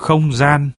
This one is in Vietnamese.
không gian.